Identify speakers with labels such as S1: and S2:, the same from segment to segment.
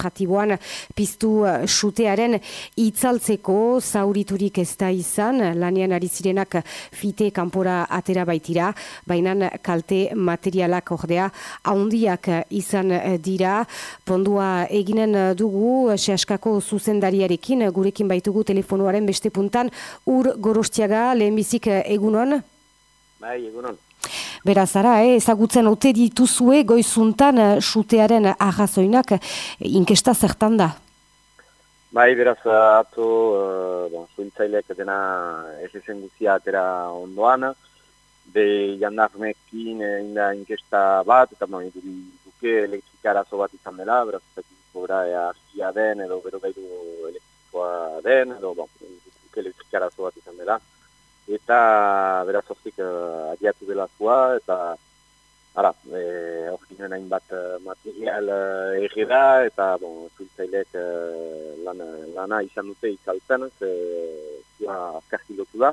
S1: administratiboan piztu sutearen itzaltzeko. Zauriturik ez da izan, lanian ari zirenak fite kanpora atera baitira, baina kalte materialak ordea haundiak izan dira, pondua eginen dugu, sehaskako zuzendariarekin, gurekin baitugu telefonoaren beste puntan, ur gorostiaga lehenbizik egunon?
S2: Bai, egunon.
S1: Beraz, ara, eh, ezagutzen ote dituzue goizuntan eh, sutearen arrazoinak inkesta zertan da?
S2: Bai, beraz, ato, uh, bon, zuintzaileak dena esezen guzia atera ondoan, be jandarmekin inda inkesta bat, eta bon, duke elektrikarazo bat izan dela, beraz, ez gora ea den, edo bero gaitu elektrikoa den, edo bon, duke elektrikarazo bat izan dela eta beraz hortik uh, adiatu dela zua, eta ara, e, hor ginen hainbat uh, material uh, da, eta bon, zuiltzailek uh, lana, lana izan dute izaltzen, ze zua azkarki lotu da,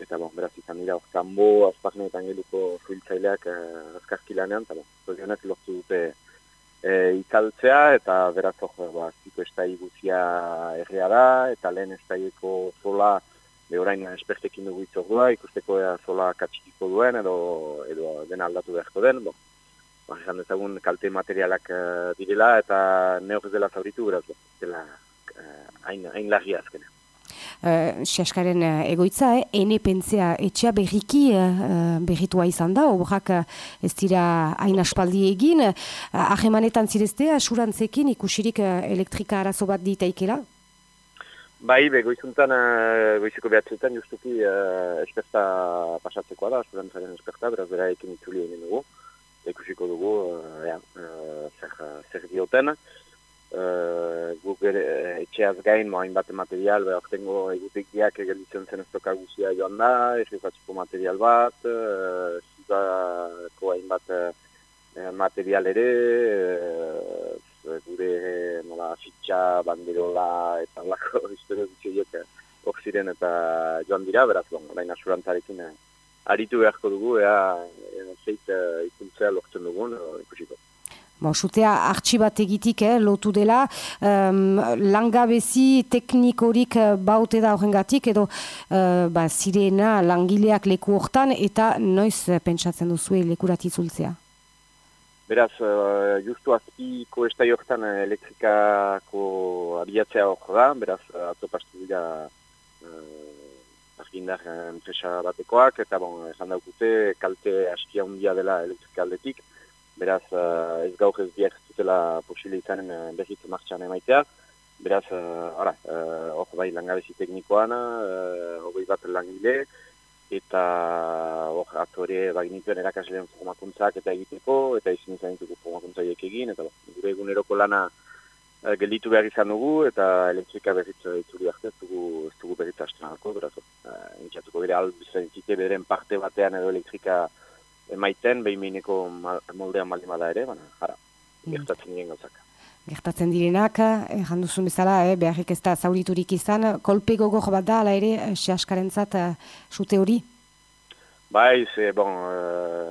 S2: eta bon, beraz izan dira hor kanbo, azparneetan geluko zuiltzaileak uh, azkarki lanean, eta bon, zorionak lortu dute e, itzaltzea, eta beraz hor, ba, ziko estai guzia errea da, eta lehen estaieko zola, Be orain espertekin dugu itzordua, ikusteko ea sola katxikiko duen, edo, edo dena aldatu beharko den. Bo, ba, esan dezagun kalte materialak uh, direla, eta neoz dela zauritu, beraz, dela uh, hain, hain lagia azkena.
S1: Uh, egoitza, eh? ene pentsea etxea berriki uh, berritua izan da, obrak ez dira hain aspaldi egin, uh, ahemanetan zirezte, asurantzekin ikusirik uh, elektrika arazo bat ditaikela?
S2: Bai, be, goizuntan, uh, justuki uh, esperta pasatzekoa da, asurantzaren esperta, beraz bera ekin itzuli egin dugu, ikusiko dugu, uh, ja, uh, zer, zer dioten. Uh, guk etxeaz gain, moain bate material, behar tengo egutekiak egelitzen zen estoka guzia joan da, egifatziko material bat, uh, zizako hain bat uh, material ere, uh, fitxa, banderola eta lako historio ditxoiek hor ziren eta joan dira, beraz, bon, orain asurantzarekin eh, aritu beharko dugu, ea, ea zeit uh, ikuntzea lortzen dugun, uh, ikusiko.
S1: Bo, sutea bat egitik, eh, lotu dela, um, langabezi teknikorik baute da horrengatik, edo uh, ba, zirena langileak leku hortan, eta noiz pentsatzen duzu lekuratzultzea?
S2: Beraz, uh, justu azpiko estai horretan uh, elektrikako abiatzea hor da, beraz, uh, atzo pastu dira uh, argindar enpresa batekoak, eta bon, esan daukute kalte askia hundia dela elektrikaldetik, beraz, uh, ez gaur ez biak zutela posile izanen uh, behit martxan emaitea, beraz, hor uh, uh, bai langabezi teknikoan, uh, hori bat langile, eta aktore baginituen erakasleen formakuntzak eta egiteko, eta izin izan ditugu formakuntzaiek egin, eta gure eguneroko lana uh, gelditu behar izan dugu, eta elektrika berriz itzuli arte ez dugu, ez dugu berriz astenalko, beraz, uh, entxatuko bere albizan zite beren parte batean edo elektrika emaiten, behin behineko moldean baldimada ere, baina, jara, mm. gertatzen nien gauzak
S1: gertatzen direnak, erran duzun bezala, eh, beharrik ez da zauriturik izan, kolpe gogor bat da, ala ere, eh, sehaskaren zat, sute hori?
S2: Bai, ze, bon,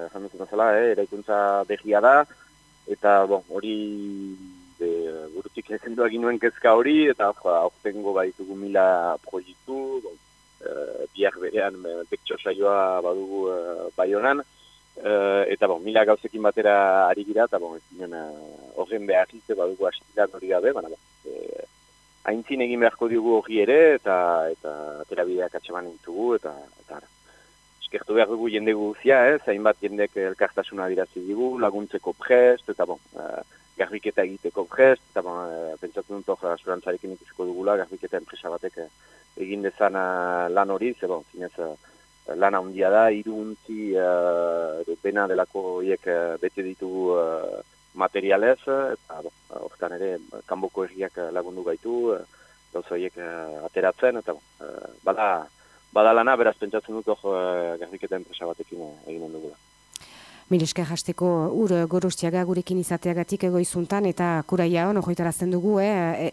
S2: erran duzun bezala, eh, eraikuntza behia da, eta, bon, hori, de, burutik ezendu aginuen kezka hori, eta aurtengo baitugu mila proiektu, bon, uh, biar berean, bektxo saioa badugu uh, bai honan, Uh, eta bon, mila gauzekin batera ari gira, eta bon, ez horren behar badugu asikilat hori gabe, baina bon, e, haintzin egin beharko dugu hori ere, eta eta terabideak atxeman intugu, eta eta. Eskertu behar dugu jende guzia, eh? zain bat jendek elkartasuna dirazi dugu, laguntzeko prest, eta bon, uh, garbiketa egiteko prest, eta bon, uh, pentsatu dut hor asurantzarekin ikusiko dugula, garbiketa enpresa batek egin dezana lan hori, ze bon, zinez, lana handia da, iruntzi uh, eh, bena delako hiek uh, bete ditu uh, materialez, eta horretan ere, kanboko erriak lagundu gaitu, uh, horiek uh, ateratzen, eta uh, bada, bada lana, beraz pentsatzen dut hor uh, garriketa enpresa batekin uh, egin dugula.
S1: Mileska jasteko ur gorostiaga gurekin izateagatik egoizuntan eta kuraia hon, ojoitarazten dugu, eh?